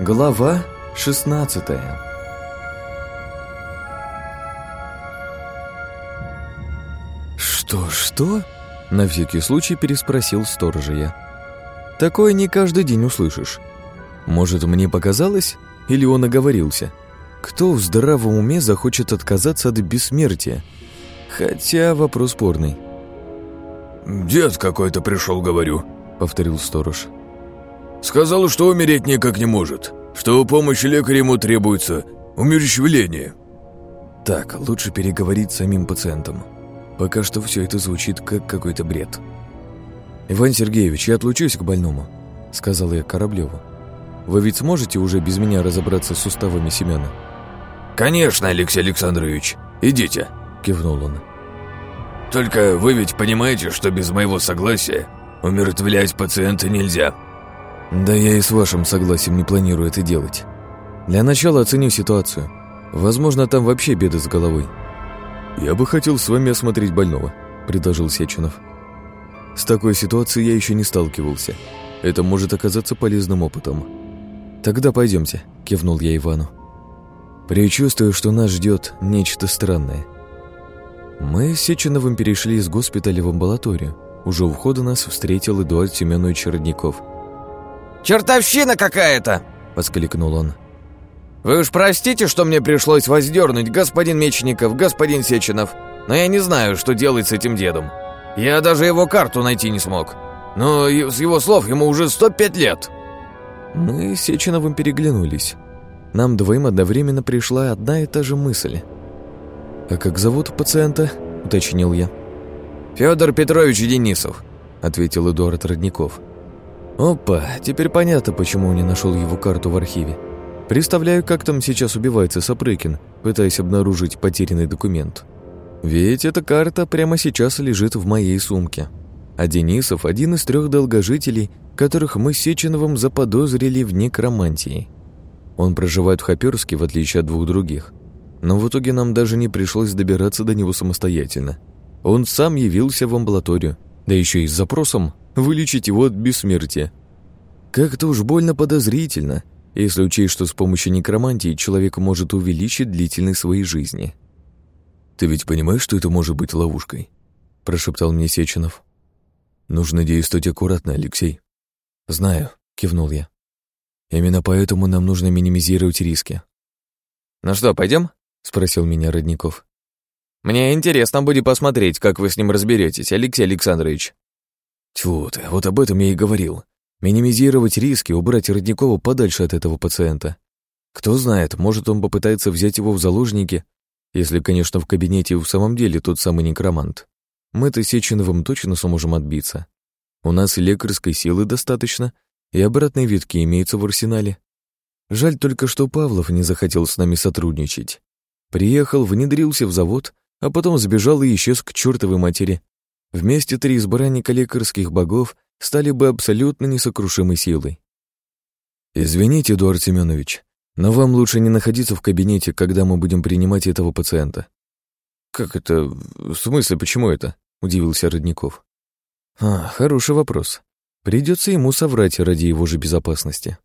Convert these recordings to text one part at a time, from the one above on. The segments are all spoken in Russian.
Глава 16 «Что-что?» — на всякий случай переспросил сторожа я. «Такое не каждый день услышишь. Может, мне показалось? Или он оговорился? Кто в здравом уме захочет отказаться от бессмертия? Хотя вопрос спорный». «Дед какой-то пришел, говорю», — повторил сторож. Сказал, что умереть никак не может, что помощь лекаря ему требуется, умерщвление. Так, лучше переговорить с самим пациентом. Пока что все это звучит как какой-то бред. «Иван Сергеевич, я отлучусь к больному», — сказал я Кораблеву. «Вы ведь сможете уже без меня разобраться с суставами Семена?» «Конечно, Алексей Александрович, идите», — кивнул он. «Только вы ведь понимаете, что без моего согласия умертвлять пациента нельзя». Да я и с вашим согласием не планирую это делать. Для начала оценю ситуацию. Возможно, там вообще беды с головой. Я бы хотел с вами осмотреть больного, предложил Сеченов. С такой ситуацией я еще не сталкивался. Это может оказаться полезным опытом. Тогда пойдемте, кивнул я Ивану. Причувствую, что нас ждет нечто странное. Мы с Сеченовым перешли из госпиталя в амбулаторию. Уже у входа нас встретил Эдуард Семенович Родников – «Чертовщина какая-то!» — воскликнул он. «Вы уж простите, что мне пришлось воздернуть, господин Мечников, господин Сеченов, но я не знаю, что делать с этим дедом. Я даже его карту найти не смог. Но с его слов ему уже 105 лет». Мы с Сеченовым переглянулись. Нам двоим одновременно пришла одна и та же мысль. «А как зовут пациента?» — уточнил я. «Федор Петрович Денисов», — ответил Эдуард Родников. Опа, теперь понятно, почему не нашел его карту в архиве. Представляю, как там сейчас убивается Сапрыкин, пытаясь обнаружить потерянный документ. Ведь эта карта прямо сейчас лежит в моей сумке. А Денисов – один из трех долгожителей, которых мы с Сеченовым заподозрили в некромантии. Он проживает в Хоперске, в отличие от двух других. Но в итоге нам даже не пришлось добираться до него самостоятельно. Он сам явился в амбулаторию, да еще и с запросом вылечить его от бессмертия. Как-то уж больно подозрительно, если учесть, что с помощью некромантии человек может увеличить длительность своей жизни. «Ты ведь понимаешь, что это может быть ловушкой?» – прошептал мне Сеченов. «Нужно действовать аккуратно, Алексей». «Знаю», – кивнул я. «Именно поэтому нам нужно минимизировать риски». «Ну что, пойдем? спросил меня Родников. «Мне интересно будет посмотреть, как вы с ним разберетесь, Алексей Александрович». Тьфу ты, вот об этом я и говорил. Минимизировать риски, убрать Родникова подальше от этого пациента. Кто знает, может, он попытается взять его в заложники, если, конечно, в кабинете в самом деле тот самый некромант. Мы-то Сеченовым точно сможем отбиться. У нас лекарской силы достаточно, и обратные витки имеются в арсенале. Жаль только, что Павлов не захотел с нами сотрудничать. Приехал, внедрился в завод, а потом сбежал и исчез к чертовой матери, Вместе три избранника лекарских богов стали бы абсолютно несокрушимой силой. «Извините, Эдуард Семенович, но вам лучше не находиться в кабинете, когда мы будем принимать этого пациента». «Как это? В смысле, почему это?» — удивился Родников. «А, хороший вопрос. Придется ему соврать ради его же безопасности».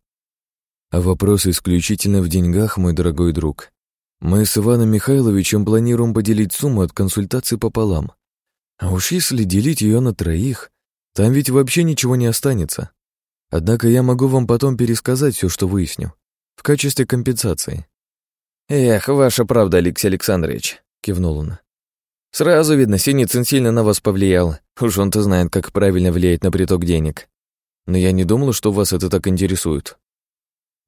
А вопрос исключительно в деньгах, мой дорогой друг. Мы с Иваном Михайловичем планируем поделить сумму от консультации пополам. А уж если делить ее на троих, там ведь вообще ничего не останется. Однако я могу вам потом пересказать все, что выясню, в качестве компенсации. «Эх, ваша правда, Алексей Александрович», — кивнул он. «Сразу видно, Синицын сильно на вас повлиял. Уж он-то знает, как правильно влиять на приток денег. Но я не думал, что вас это так интересует».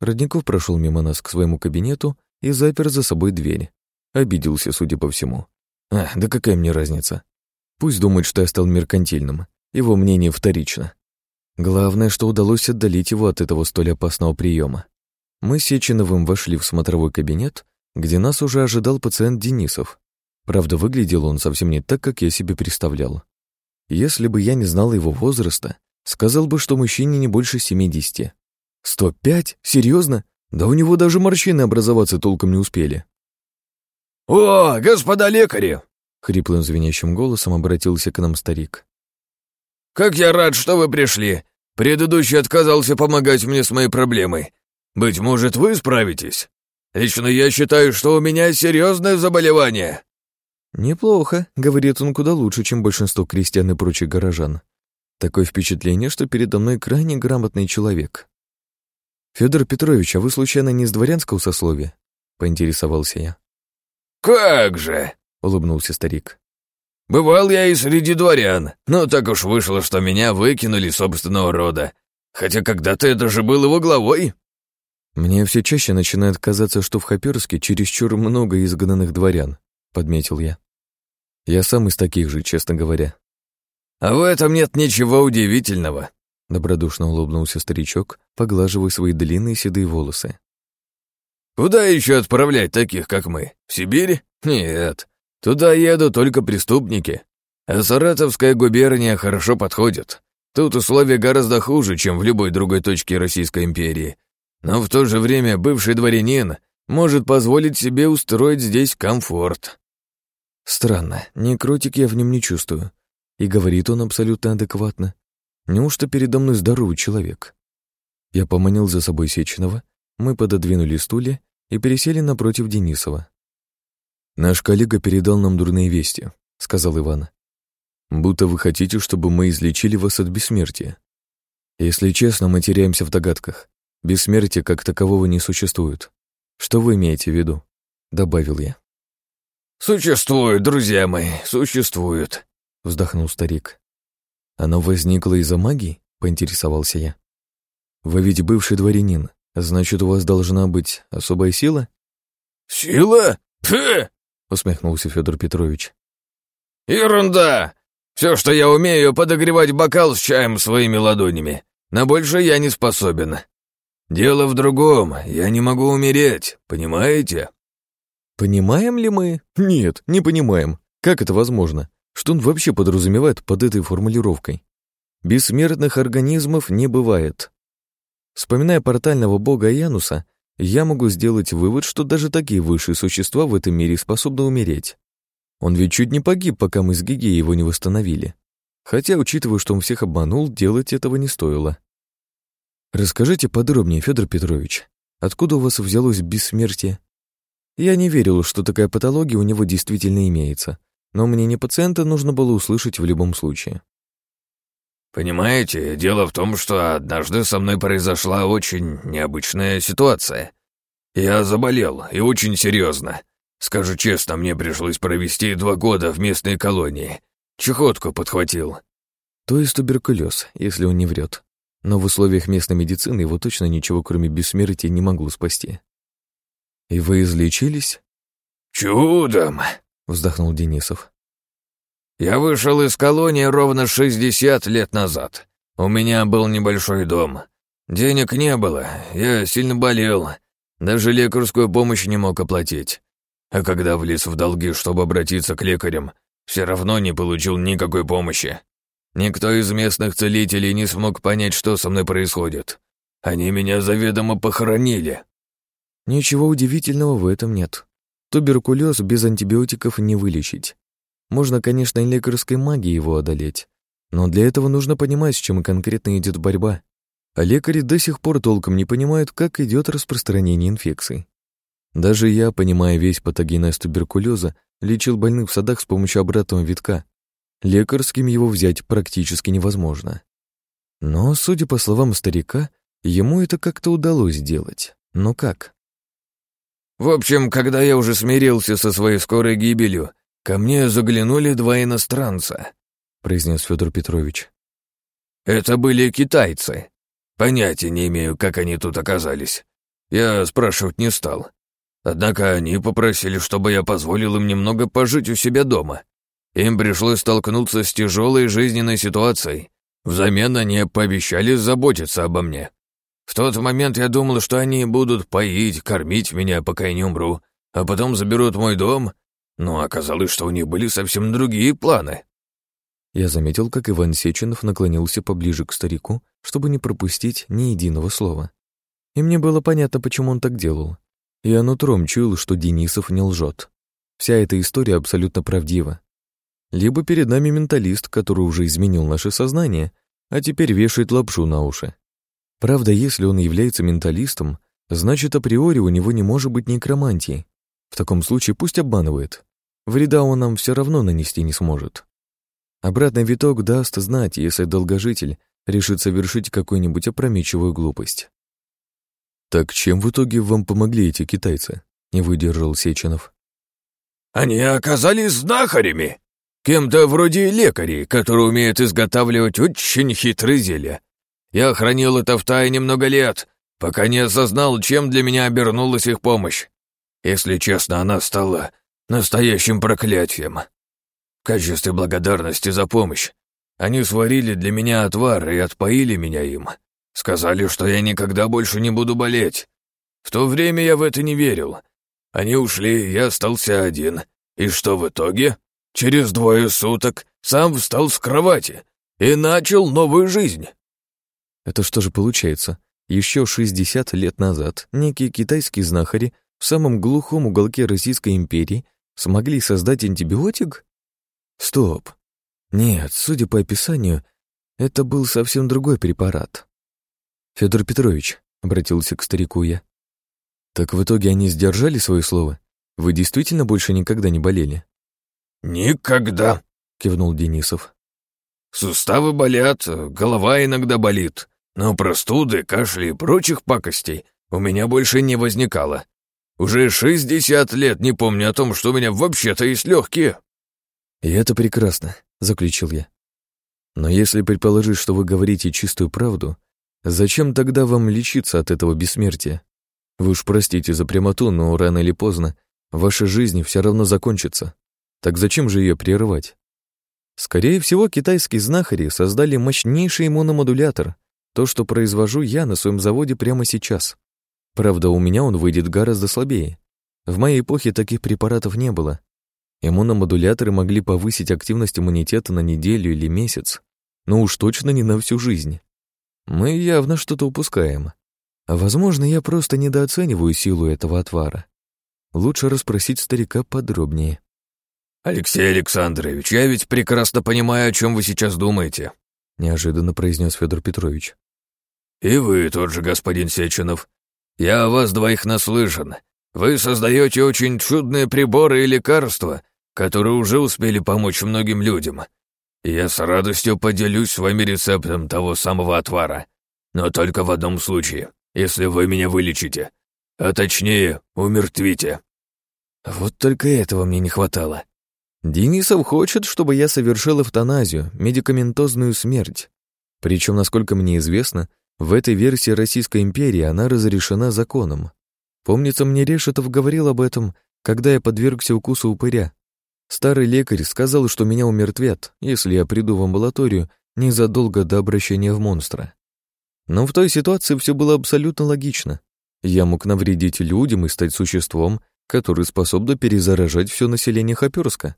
Родников прошел мимо нас к своему кабинету и запер за собой дверь. Обиделся, судя по всему. А, да какая мне разница? Пусть думает, что я стал меркантильным. Его мнение вторично. Главное, что удалось отдалить его от этого столь опасного приема. Мы с Сеченовым вошли в смотровой кабинет, где нас уже ожидал пациент Денисов. Правда, выглядел он совсем не так, как я себе представлял. Если бы я не знал его возраста, сказал бы, что мужчине не больше 70. 105? Серьезно? Да у него даже морщины образоваться толком не успели. «О, господа лекари!» Хриплым звенящим голосом обратился к нам старик. «Как я рад, что вы пришли! Предыдущий отказался помогать мне с моей проблемой. Быть может, вы справитесь? Лично я считаю, что у меня серьезное заболевание». «Неплохо», — говорит он куда лучше, чем большинство крестьян и прочих горожан. Такое впечатление, что передо мной крайне грамотный человек. Федор Петрович, а вы случайно не из дворянского сословия? Поинтересовался я. Как же, улыбнулся старик. Бывал я и среди дворян, но так уж вышло, что меня выкинули собственного рода. Хотя когда-то я даже был его главой. Мне все чаще начинает казаться, что в Хаперске чересчур много изгнанных дворян, подметил я. Я сам из таких же, честно говоря. «А в этом нет ничего удивительного», — добродушно улыбнулся старичок, поглаживая свои длинные седые волосы. «Куда еще отправлять таких, как мы? В Сибирь? Нет. Туда едут только преступники. А Саратовская губерния хорошо подходит. Тут условия гораздо хуже, чем в любой другой точке Российской империи. Но в то же время бывший дворянин может позволить себе устроить здесь комфорт». Странно, некротик я в нем не чувствую. И говорит он абсолютно адекватно. Неужто передо мной здоровый человек? Я поманил за собой Сеченова, мы пододвинули стулья и пересели напротив Денисова. «Наш коллега передал нам дурные вести», — сказал Иван. «Будто вы хотите, чтобы мы излечили вас от бессмертия. Если честно, мы теряемся в догадках. Бессмертия как такового не существует. Что вы имеете в виду?» — добавил я. «Существует, друзья мои, существует», — вздохнул старик. «Оно возникло из-за магии?» — поинтересовался я. «Вы ведь бывший дворянин, значит, у вас должна быть особая сила?» «Сила? Пф!» — усмехнулся Федор Петрович. «Ерунда! Все, что я умею, подогревать бокал с чаем своими ладонями. На больше я не способен. Дело в другом, я не могу умереть, понимаете?» «Понимаем ли мы? Нет, не понимаем. Как это возможно? Что он вообще подразумевает под этой формулировкой? Бессмертных организмов не бывает. Вспоминая портального бога Януса, я могу сделать вывод, что даже такие высшие существа в этом мире способны умереть. Он ведь чуть не погиб, пока мы с Гиги его не восстановили. Хотя, учитывая, что он всех обманул, делать этого не стоило. Расскажите подробнее, Федор Петрович, откуда у вас взялось бессмертие? Я не верил, что такая патология у него действительно имеется, но мнение пациента нужно было услышать в любом случае. «Понимаете, дело в том, что однажды со мной произошла очень необычная ситуация. Я заболел, и очень серьезно. Скажу честно, мне пришлось провести два года в местной колонии. Чехотку подхватил». То есть туберкулез, если он не врет. Но в условиях местной медицины его точно ничего, кроме бессмертия, не могло спасти. «И вы излечились?» «Чудом!» вздохнул Денисов. «Я вышел из колонии ровно шестьдесят лет назад. У меня был небольшой дом. Денег не было, я сильно болел. Даже лекарскую помощь не мог оплатить. А когда влез в долги, чтобы обратиться к лекарям, все равно не получил никакой помощи. Никто из местных целителей не смог понять, что со мной происходит. Они меня заведомо похоронили». «Ничего удивительного в этом нет», Туберкулез без антибиотиков не вылечить. Можно, конечно, лекарской магией его одолеть, но для этого нужно понимать, с чем конкретно идет борьба. А лекари до сих пор толком не понимают, как идет распространение инфекций. Даже я, понимая весь патогенез туберкулеза, лечил больных в садах с помощью обратного витка. Лекарским его взять практически невозможно. Но, судя по словам старика, ему это как-то удалось сделать. Но как? В общем, когда я уже смирился со своей скорой гибелью, ко мне заглянули два иностранца, произнес Федор Петрович. Это были китайцы. Понятия не имею, как они тут оказались. Я спрашивать не стал. Однако они попросили, чтобы я позволил им немного пожить у себя дома. Им пришлось столкнуться с тяжелой жизненной ситуацией. Взамен они пообещали заботиться обо мне. В тот момент я думал, что они будут поить, кормить меня, пока я не умру, а потом заберут мой дом, но оказалось, что у них были совсем другие планы. Я заметил, как Иван Сеченов наклонился поближе к старику, чтобы не пропустить ни единого слова. И мне было понятно, почему он так делал. Я нутром чуял, что Денисов не лжет. Вся эта история абсолютно правдива. Либо перед нами менталист, который уже изменил наше сознание, а теперь вешает лапшу на уши. Правда, если он является менталистом, Значит, априори у него не может быть некромантии. В таком случае пусть обманывает. Вреда он нам все равно нанести не сможет. Обратный виток даст знать, если долгожитель решит совершить какую-нибудь опрометчивую глупость. «Так чем в итоге вам помогли эти китайцы?» — не выдержал Сеченов. «Они оказались знахарями, кем-то вроде лекарей, которые умеют изготавливать очень хитрые зелья. Я хранил это в тайне много лет, пока не осознал, чем для меня обернулась их помощь. Если честно, она стала настоящим проклятием. В качестве благодарности за помощь они сварили для меня отвар и отпоили меня им. Сказали, что я никогда больше не буду болеть. В то время я в это не верил. Они ушли, я остался один. И что в итоге? Через двое суток сам встал с кровати и начал новую жизнь. Это что же получается? Еще 60 лет назад некие китайские знахари в самом глухом уголке Российской империи смогли создать антибиотик? Стоп. Нет, судя по описанию, это был совсем другой препарат. Федор Петрович, обратился к старику я. Так в итоге они сдержали свое слово? Вы действительно больше никогда не болели? Никогда, кивнул Денисов. Суставы болят, голова иногда болит, но простуды, кашля и прочих пакостей у меня больше не возникало. Уже шестьдесят лет не помню о том, что у меня вообще-то есть легкие. И это прекрасно, заключил я. Но если предположить, что вы говорите чистую правду, зачем тогда вам лечиться от этого бессмертия? Вы уж простите за прямоту, но рано или поздно ваша жизнь все равно закончится. Так зачем же ее прерывать? Скорее всего, китайские знахари создали мощнейший иммуномодулятор, то, что произвожу я на своем заводе прямо сейчас. Правда, у меня он выйдет гораздо слабее. В моей эпохе таких препаратов не было. Иммуномодуляторы могли повысить активность иммунитета на неделю или месяц, но уж точно не на всю жизнь. Мы явно что-то упускаем. Возможно, я просто недооцениваю силу этого отвара. Лучше расспросить старика подробнее. «Алексей Александрович, я ведь прекрасно понимаю, о чем вы сейчас думаете», неожиданно произнес Федор Петрович. «И вы тот же, господин Сеченов. Я о вас двоих наслышан. Вы создаете очень чудные приборы и лекарства, которые уже успели помочь многим людям. Я с радостью поделюсь с вами рецептом того самого отвара. Но только в одном случае, если вы меня вылечите. А точнее, умертвите». Вот только этого мне не хватало. Денисов хочет, чтобы я совершил эвтаназию, медикаментозную смерть. Причем, насколько мне известно, в этой версии Российской империи она разрешена законом. Помнится, мне Решетов говорил об этом, когда я подвергся укусу упыря. Старый лекарь сказал, что меня умертвят, если я приду в амбулаторию незадолго до обращения в монстра. Но в той ситуации все было абсолютно логично. Я мог навредить людям и стать существом, которое способно перезаражать все население Хоперска.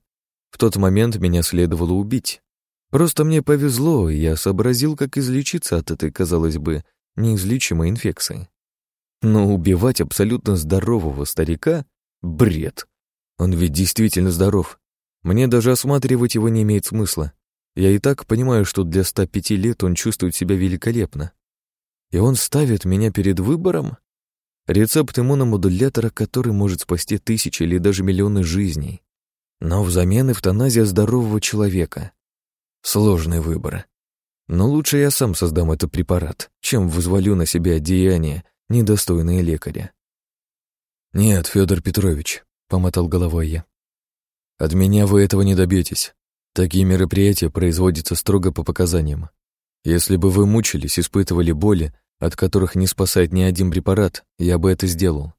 В тот момент меня следовало убить. Просто мне повезло, и я сообразил, как излечиться от этой, казалось бы, неизлечимой инфекции. Но убивать абсолютно здорового старика — бред. Он ведь действительно здоров. Мне даже осматривать его не имеет смысла. Я и так понимаю, что для 105 лет он чувствует себя великолепно. И он ставит меня перед выбором? Рецепт иммуномодулятора, который может спасти тысячи или даже миллионы жизней. Но взамен эвтаназия здорового человека. Сложный выбор. Но лучше я сам создам этот препарат, чем вызволю на себя деяния, недостойные лекаря. «Нет, Федор Петрович», — помотал головой я. «От меня вы этого не добьетесь. Такие мероприятия производятся строго по показаниям. Если бы вы мучились, испытывали боли, от которых не спасает ни один препарат, я бы это сделал.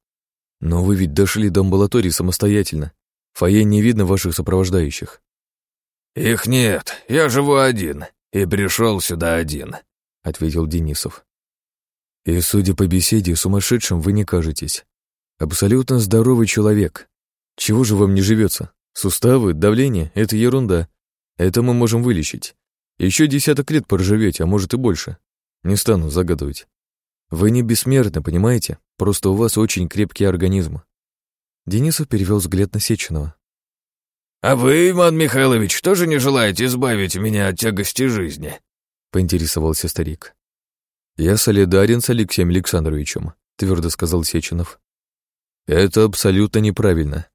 Но вы ведь дошли до амбулатории самостоятельно, в фойе не видно ваших сопровождающих». «Их нет, я живу один и пришел сюда один», — ответил Денисов. «И, судя по беседе, сумасшедшим вы не кажетесь. Абсолютно здоровый человек. Чего же вам не живется? Суставы, давление — это ерунда. Это мы можем вылечить. Еще десяток лет проживете, а может и больше. Не стану загадывать. Вы не бессмертны, понимаете? Просто у вас очень крепкий организм. Денисов перевел взгляд на Сеченова. «А вы, Иван Михайлович, тоже не желаете избавить меня от тягости жизни?» — поинтересовался старик. «Я солидарен с Алексеем Александровичем», — твердо сказал Сеченов. «Это абсолютно неправильно».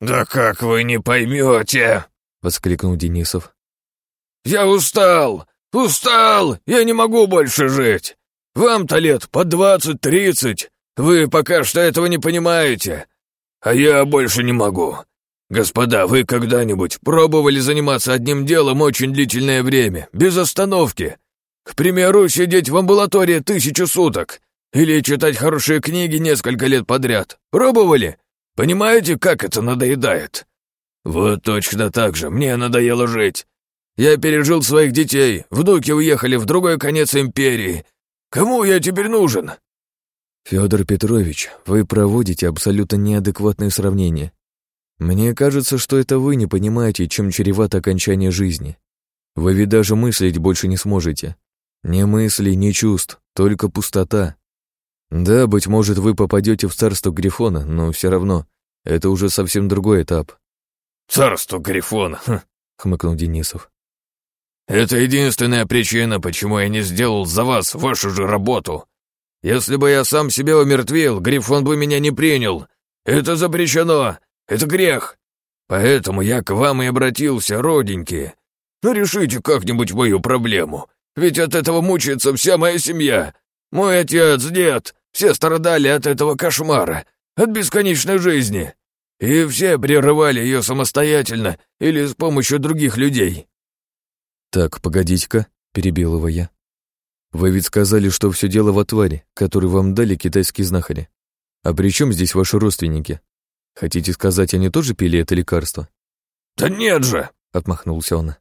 «Да как вы не поймете?» — воскликнул Денисов. «Я устал! Устал! Я не могу больше жить! Вам-то лет по двадцать-тридцать! Вы пока что этого не понимаете! А я больше не могу! Господа, вы когда-нибудь пробовали заниматься одним делом очень длительное время, без остановки? К примеру, сидеть в амбулатории тысячу суток или читать хорошие книги несколько лет подряд. Пробовали? Понимаете, как это надоедает? Вот точно так же мне надоело жить. Я пережил своих детей, внуки уехали в другой конец империи. Кому я теперь нужен?» Федор Петрович, вы проводите абсолютно неадекватные сравнения. Мне кажется, что это вы не понимаете, чем чревато окончание жизни. Вы ведь даже мыслить больше не сможете. Ни мыслей, ни чувств, только пустота. Да, быть может, вы попадете в царство Грифона, но все равно это уже совсем другой этап. «Царство Грифона», хм, — хмыкнул Денисов. «Это единственная причина, почему я не сделал за вас вашу же работу. Если бы я сам себя умертвил, Грифон бы меня не принял. Это запрещено, это грех. Поэтому я к вам и обратился, роденькие. Ну, решите как-нибудь мою проблему, ведь от этого мучается вся моя семья. Мой отец, дед, все страдали от этого кошмара, от бесконечной жизни. И все прерывали ее самостоятельно или с помощью других людей. «Так, погодите-ка», — перебил его я. «Вы ведь сказали, что все дело в отваре, который вам дали китайские знахари. А при чем здесь ваши родственники? Хотите сказать, они тоже пили это лекарство?» «Да нет же!» — отмахнулся он.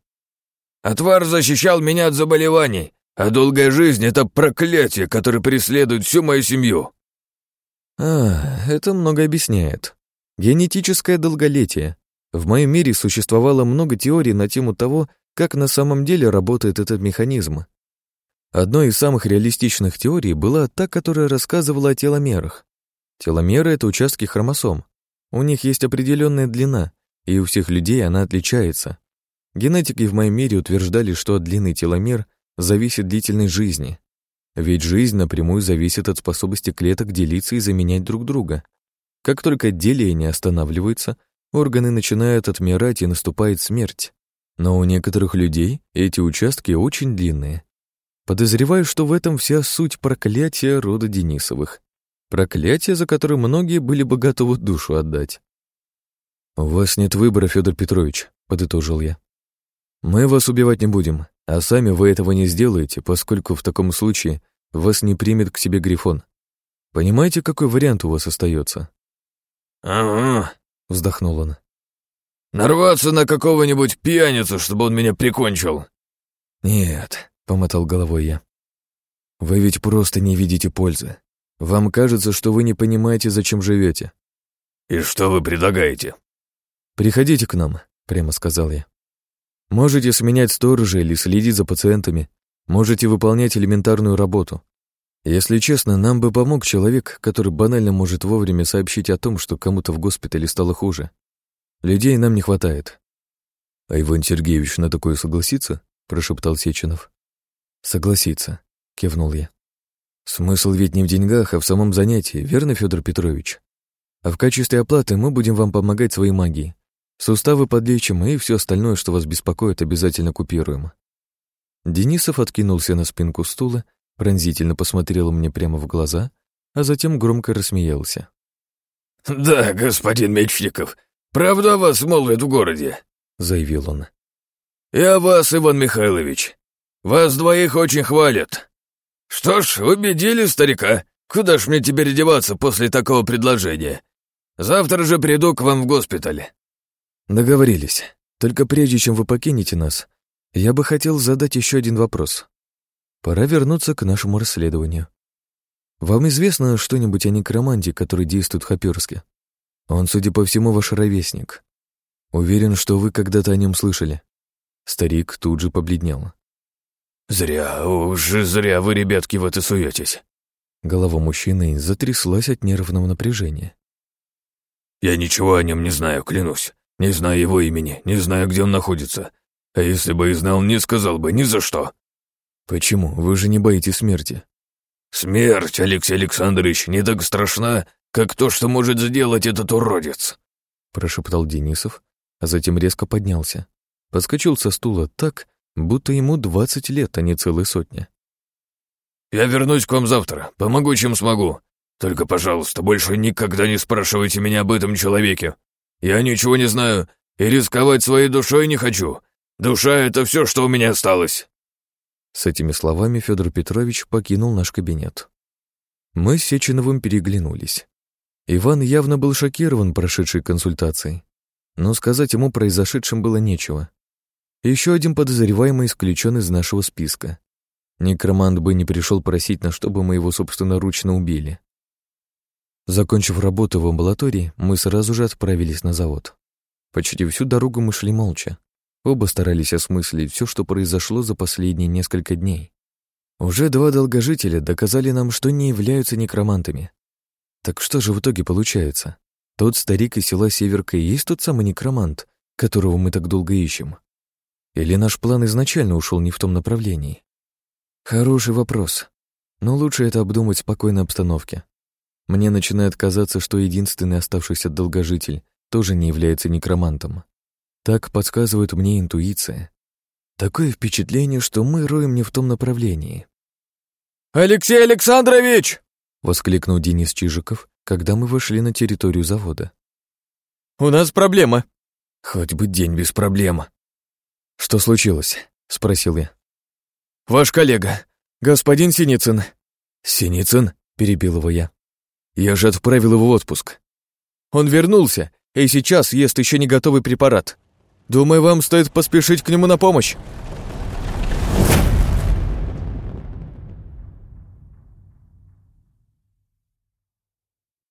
«Отвар защищал меня от заболеваний, а долгая жизнь — это проклятие, которое преследует всю мою семью». «А, это много объясняет. Генетическое долголетие. В моем мире существовало много теорий на тему того, как на самом деле работает этот механизм. Одной из самых реалистичных теорий была та, которая рассказывала о теломерах. Теломеры — это участки хромосом. У них есть определенная длина, и у всех людей она отличается. Генетики в моем мире утверждали, что от длины теломер зависит длительность жизни. Ведь жизнь напрямую зависит от способности клеток делиться и заменять друг друга. Как только деление останавливается, органы начинают отмирать и наступает смерть. Но у некоторых людей эти участки очень длинные. Подозреваю, что в этом вся суть проклятия рода Денисовых. Проклятие, за которое многие были бы готовы душу отдать. «У вас нет выбора, Федор Петрович», — подытожил я. «Мы вас убивать не будем, а сами вы этого не сделаете, поскольку в таком случае вас не примет к себе Грифон. Понимаете, какой вариант у вас остается? «Ага», — вздохнул он. Нарваться на какого-нибудь пьяницу, чтобы он меня прикончил. Нет, помотал головой я. Вы ведь просто не видите пользы. Вам кажется, что вы не понимаете, зачем живете. И что вы предлагаете? Приходите к нам, прямо сказал я. Можете сменять сторожа или следить за пациентами, можете выполнять элементарную работу. Если честно, нам бы помог человек, который банально может вовремя сообщить о том, что кому-то в госпитале стало хуже. Людей нам не хватает. А Иван Сергеевич на такое согласится? прошептал Сеченов. Согласится, кивнул я. Смысл ведь не в деньгах, а в самом занятии, верно, Федор Петрович? А в качестве оплаты мы будем вам помогать своей магией. Суставы подлечим, и все остальное, что вас беспокоит, обязательно купируем. Денисов откинулся на спинку стула, пронзительно посмотрел мне прямо в глаза, а затем громко рассмеялся. «Да, господин Мечников, «Правда вас молвят в городе», — заявил он. «Я вас, Иван Михайлович. Вас двоих очень хвалят. Что ж, убедили старика. Куда ж мне теперь деваться после такого предложения? Завтра же приду к вам в госпиталь». «Договорились. Только прежде чем вы покинете нас, я бы хотел задать еще один вопрос. Пора вернуться к нашему расследованию. Вам известно что-нибудь о некроманте, который действует в Хаперске?» Он, судя по всему, ваш ровесник. Уверен, что вы когда-то о нем слышали. Старик тут же побледнел. «Зря, уж зря вы, ребятки, в это суетесь». Голова мужчины затряслась от нервного напряжения. «Я ничего о нем не знаю, клянусь. Не знаю его имени, не знаю, где он находится. А если бы и знал, не сказал бы ни за что». «Почему? Вы же не боитесь смерти». «Смерть, Алексей Александрович, не так страшна, как то, что может сделать этот уродец», прошептал Денисов, а затем резко поднялся. Подскочил со стула так, будто ему двадцать лет, а не целые сотни. «Я вернусь к вам завтра, помогу, чем смогу. Только, пожалуйста, больше никогда не спрашивайте меня об этом человеке. Я ничего не знаю и рисковать своей душой не хочу. Душа — это все, что у меня осталось». С этими словами Федор Петрович покинул наш кабинет. Мы с Сеченовым переглянулись. Иван явно был шокирован прошедшей консультацией, но сказать ему произошедшем было нечего. Еще один подозреваемый исключен из нашего списка. Некромант бы не пришел просить нас, чтобы мы его собственноручно убили. Закончив работу в амбулатории, мы сразу же отправились на завод. Почти всю дорогу мы шли молча. Оба старались осмыслить все, что произошло за последние несколько дней. Уже два долгожителя доказали нам, что не являются некромантами. Так что же в итоге получается? Тот старик из села Северка и есть тот самый некромант, которого мы так долго ищем? Или наш план изначально ушел не в том направлении? Хороший вопрос. Но лучше это обдумать в спокойной обстановке. Мне начинает казаться, что единственный оставшийся долгожитель тоже не является некромантом. Так подсказывает мне интуиция. Такое впечатление, что мы роем не в том направлении. «Алексей Александрович!» — воскликнул Денис Чижиков, когда мы вошли на территорию завода. «У нас проблема». «Хоть бы день без проблем». «Что случилось?» — спросил я. «Ваш коллега, господин Синицын». «Синицын?» — перебил его я. «Я же отправил его в отпуск». «Он вернулся и сейчас ест еще не готовый препарат. Думаю, вам стоит поспешить к нему на помощь».